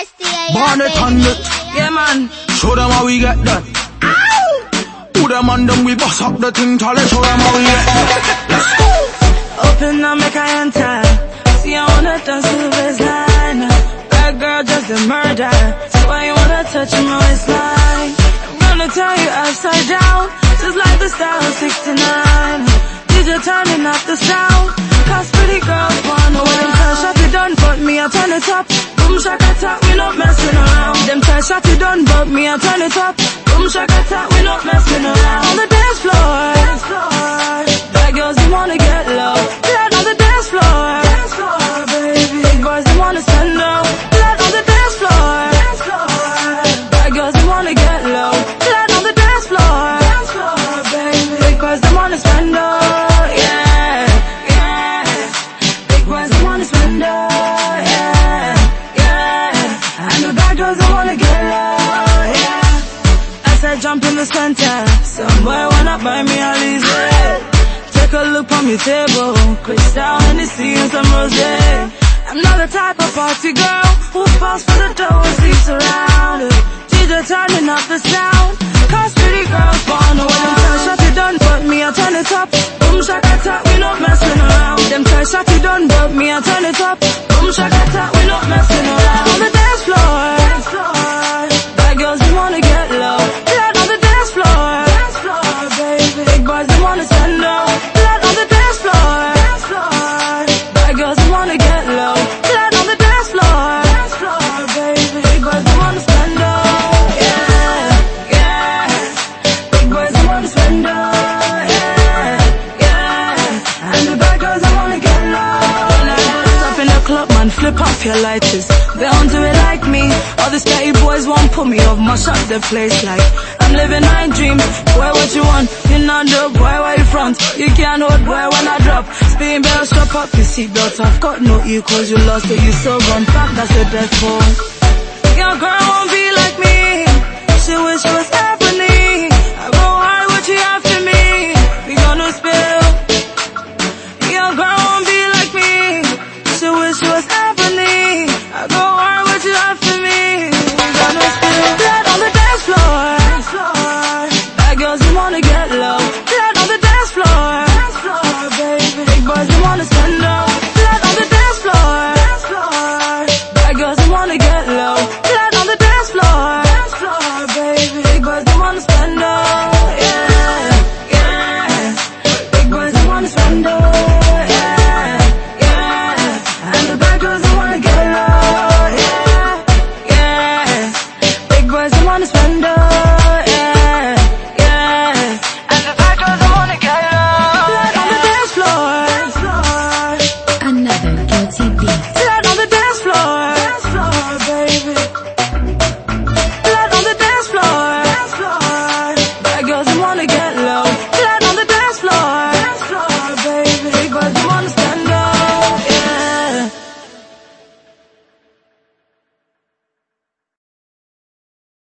Born it on it. Yeah, man. Show them how we get done. Who them on them, we bust up the thing, Charlie. Show them how we get done. Open up, make I enter. See, I wanna dance to the baseline. That girl just a murder. So why you wanna touch my waistline? I'm gonna turn you upside down. Just like the style of 69. DJ turning up the sound. I turn it up. Boom shaka tap, we not messing around. On the dance floor, dance floor. Bad girls they wanna get low. Jump in the center, some boy wanna buy me a lizard. Take a look on your table, Cristal Hennessy and some rosé. I'm not the type of party girl who falls for the dough and sleeps around. DJ turning up the sound, cause pretty girls wanna when them tell shot it done, but me I turn it up. Boom shaka tap, we not messing around. Them tell shot it done, but me I turn it up. Boom shaka tap, we not messing around. On the dance floor, dance floor. Bad girls they wanna get low. Man, flip off your lighters. They don't do it like me. All these petty boys won't put me off, mash up the place like I'm living my dream. Boy, what you want? You not dope, boy, where you front? You can't hold, boy, when I drop. Spin bells, strap up your seatbelt. I've got no cause you lost it, you so gone. Fuck, that's the death phone. Your girl boys, they wanna doesn't wanna get